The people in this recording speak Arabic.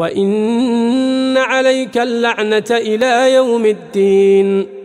وإن عليك اللعنة إلى يوم الدين.